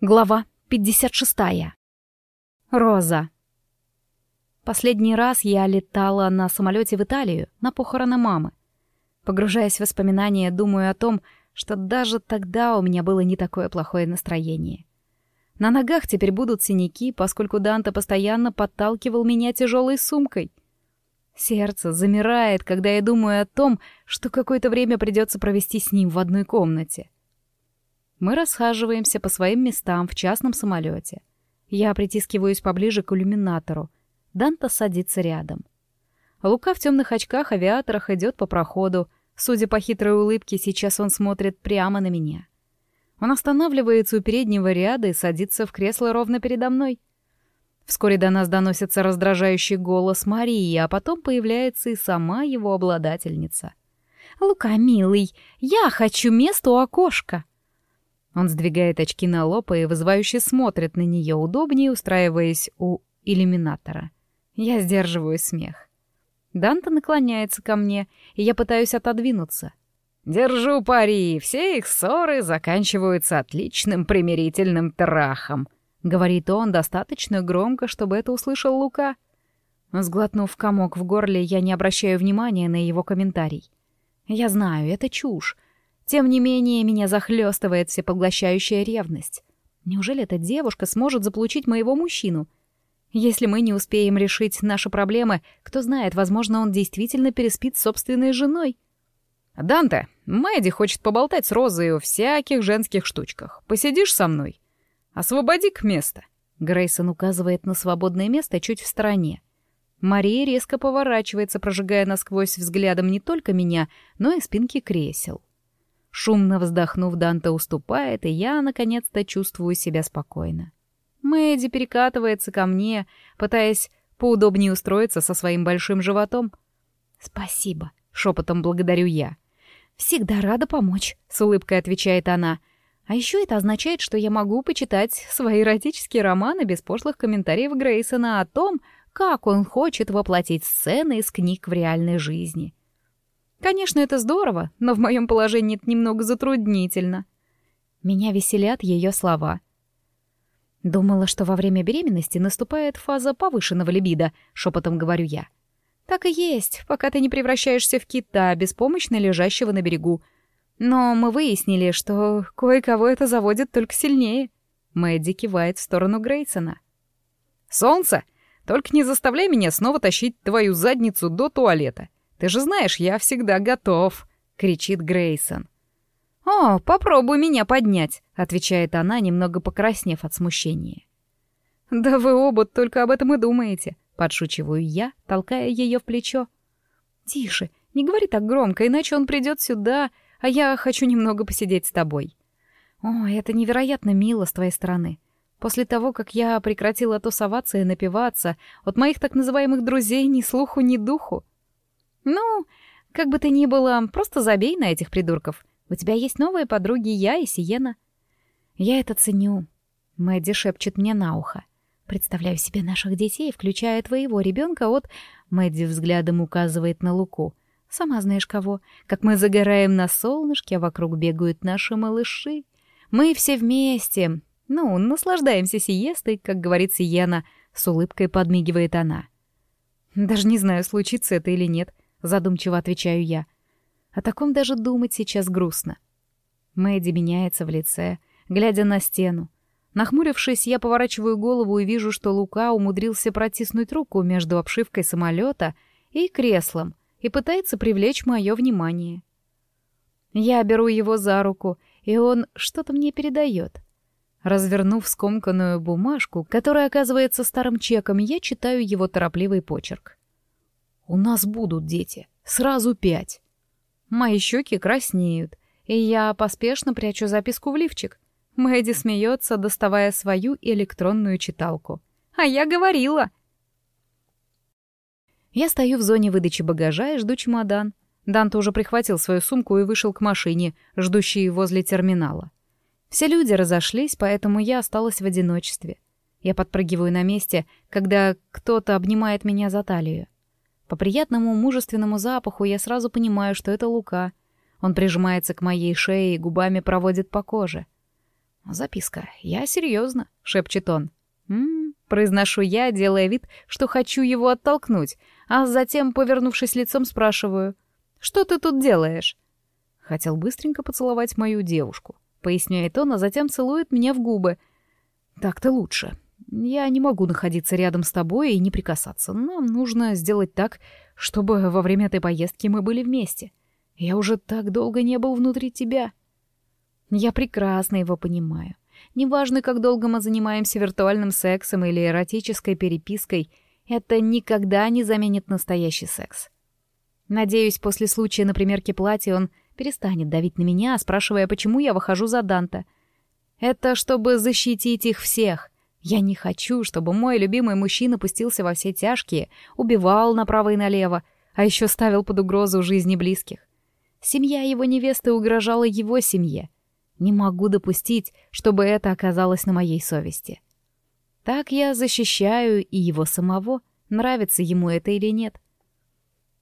Глава 56. Роза. Последний раз я летала на самолете в Италию на похороны мамы. Погружаясь в воспоминания, думаю о том, что даже тогда у меня было не такое плохое настроение. На ногах теперь будут синяки, поскольку Данте постоянно подталкивал меня тяжелой сумкой. Сердце замирает, когда я думаю о том, что какое-то время придется провести с ним в одной комнате. Мы расхаживаемся по своим местам в частном самолете. Я притискиваюсь поближе к иллюминатору. Данта садится рядом. Лука в темных очках-авиаторах идет по проходу. Судя по хитрой улыбке, сейчас он смотрит прямо на меня. Он останавливается у переднего ряда и садится в кресло ровно передо мной. Вскоре до нас доносится раздражающий голос Марии, а потом появляется и сама его обладательница. «Лука, милый, я хочу место у окошка!» Он сдвигает очки на лоб и вызывающе смотрит на нее, удобнее устраиваясь у иллюминатора. Я сдерживаю смех. Данта наклоняется ко мне, и я пытаюсь отодвинуться. «Держу пари, все их ссоры заканчиваются отличным примирительным трахом», — говорит он достаточно громко, чтобы это услышал Лука. Сглотнув комок в горле, я не обращаю внимания на его комментарий. Я знаю, это чушь, тем не менее, меня захлестывает всепоглощающая ревность. Неужели эта девушка сможет заполучить моего мужчину? Если мы не успеем решить наши проблемы, кто знает, возможно, он действительно переспит с собственной женой. «Данте, Мэдди хочет поболтать с Розой о всяких женских штучках. Посидишь со мной? Освободи-ка место». Грейсон указывает на свободное место чуть в стороне. Мария резко поворачивается, прожигая насквозь взглядом не только меня, но и спинки кресел. Шумно вздохнув, Данте уступает, и я, наконец-то, чувствую себя спокойно. Мэдди перекатывается ко мне, пытаясь поудобнее устроиться со своим большим животом. «Спасибо», — шепотом благодарю я. «Всегда рада помочь», — с улыбкой отвечает она. «А еще это означает, что я могу почитать свои эротические романы без пошлых комментариев Грейсона о том, как он хочет воплотить сцены из книг в реальной жизни. Конечно, это здорово, но в моем положении это немного затруднительно. Меня веселят ее слова. Думала, что во время беременности наступает фаза повышенного либидо, шепотом говорю я. Так и есть, пока ты не превращаешься в кита, беспомощно лежащего на берегу. Но мы выяснили, что кое-кого это заводит только сильнее. Мэдди кивает в сторону Грейсона. «Солнце, только не заставляй меня снова тащить твою задницу до туалета. Ты же знаешь, я всегда готов!» — кричит Грейсон. «О, попробуй меня поднять», — отвечает она, немного покраснев от смущения. «Да вы оба только об этом и думаете», — подшучиваю я, толкая ее в плечо. «Тише, не говори так громко, иначе он придет сюда, а я хочу немного посидеть с тобой». «О, это невероятно мило с твоей стороны. После того, как я прекратила тусоваться и напиваться, от моих так называемых друзей ни слуху, ни духу. «Ну, как бы то ни было, просто забей на этих придурков. У тебя есть новые подруги, я и Сиена». «Я это ценю», — Мэдди шепчет мне на ухо. «Представляю себе наших детей, включая твоего ребенка от...» Мэдди взглядом указывает на Луку. «Сама знаешь кого. Как мы загораем на солнышке, а вокруг бегают наши малыши. Мы все вместе. Ну, наслаждаемся сиестой, как говорит Сиена», — с улыбкой подмигивает она. «Даже не знаю, случится это или нет задумчиво отвечаю я. О таком даже думать сейчас грустно. Мэдди меняется в лице, глядя на стену. Нахмурившись, я поворачиваю голову и вижу, что Лука умудрился протиснуть руку между обшивкой самолета и креслом и пытается привлечь мое внимание. Я беру его за руку, и он что-то мне передает. Развернув скомканную бумажку, которая оказывается старым чеком, я читаю его торопливый почерк. У нас будут дети. Сразу пять. Мои щеки краснеют, и я поспешно прячу записку в лифчик. Мэдди смеется, доставая свою электронную читалку. А я говорила. Я стою в зоне выдачи багажа и жду чемодан. Данте уже прихватил свою сумку и вышел к машине, ждущей возле терминала. Все люди разошлись, поэтому я осталась в одиночестве. Я подпрыгиваю на месте, когда кто-то обнимает меня за талию. По приятному мужественному запаху я сразу понимаю, что это Лука. Он прижимается к моей шее и губами проводит по коже. Записка. Я серьезно, шепчет он. «М-м-м», произношу я, делая вид, что хочу его оттолкнуть, а затем, повернувшись лицом, спрашиваю. «Что ты тут делаешь?» Хотел быстренько поцеловать мою девушку. Поясняет он, а затем целует меня в губы. Так-то лучше. Я не могу находиться рядом с тобой и не прикасаться. Нам нужно сделать так, чтобы во время этой поездки мы были вместе. Я уже так долго не был внутри тебя. Я прекрасно его понимаю. Неважно, как долго мы занимаемся виртуальным сексом или эротической перепиской, это никогда не заменит настоящий секс. Надеюсь, после случая на примерке платья он перестанет давить на меня, спрашивая, почему я выхожу за Данта. Это чтобы защитить их всех. Я не хочу, чтобы мой любимый мужчина пустился во все тяжкие, убивал направо и налево, а еще ставил под угрозу жизни близких. Семья его невесты угрожала его семье. Не могу допустить, чтобы это оказалось на моей совести. Так я защищаю и его самого, нравится ему это или нет.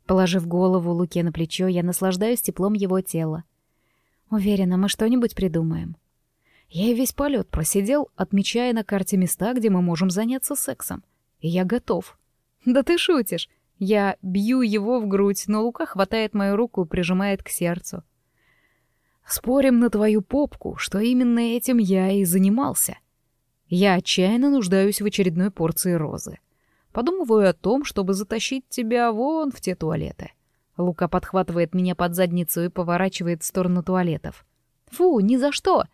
Положив голову Луке на плечо, я наслаждаюсь теплом его тела. Уверена, мы что-нибудь придумаем. Я и весь полет просидел, отмечая на карте места, где мы можем заняться сексом. И я готов. Да ты шутишь. Я бью его в грудь, но Лука хватает мою руку и прижимает к сердцу. Спорим на твою попку, что именно этим я и занимался. Я отчаянно нуждаюсь в очередной порции розы. Подумываю о том, чтобы затащить тебя вон в те туалеты. Лука подхватывает меня под задницу и поворачивает в сторону туалетов. Фу, ни за что!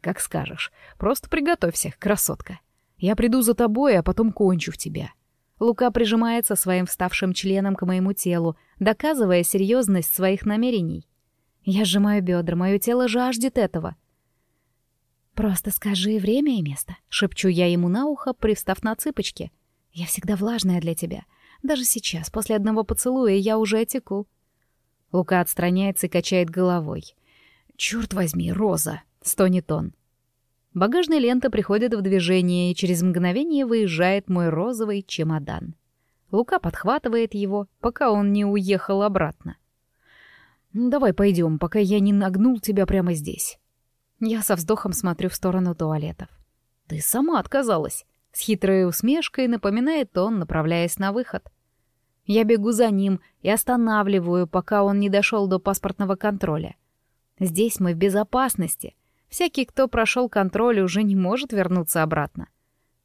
Как скажешь. Просто приготовься, красотка. Я приду за тобой, а потом кончу в тебя. Лука прижимается своим вставшим членом к моему телу, доказывая серьезность своих намерений. Я сжимаю бедра, мое тело жаждет этого. «Просто скажи время и место», — шепчу я ему на ухо, привстав на цыпочки. «Я всегда влажная для тебя. Даже сейчас, после одного поцелуя, я уже отеку». Лука отстраняется и качает головой. «Чёрт возьми, Роза!» — стонет он. Багажная лента приходит в движение, и через мгновение выезжает мой розовый чемодан. Лука подхватывает его, пока он не уехал обратно. «Давай пойдем, пока я не нагнул тебя прямо здесь». Я со вздохом смотрю в сторону туалетов. «Ты сама отказалась», — с хитрой усмешкой напоминает он, направляясь на выход. Я бегу за ним и останавливаю, пока он не дошел до паспортного контроля. Здесь мы в безопасности. Всякий, кто прошел контроль, уже не может вернуться обратно.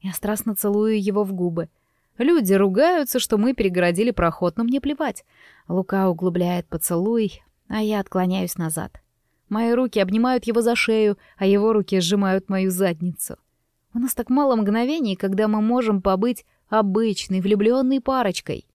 Я страстно целую его в губы. Люди ругаются, что мы перегородили проход, но мне плевать. Лука углубляет поцелуй, а я отклоняюсь назад. Мои руки обнимают его за шею, а его руки сжимают мою задницу. У нас так мало мгновений, когда мы можем побыть обычной влюбленной парочкой.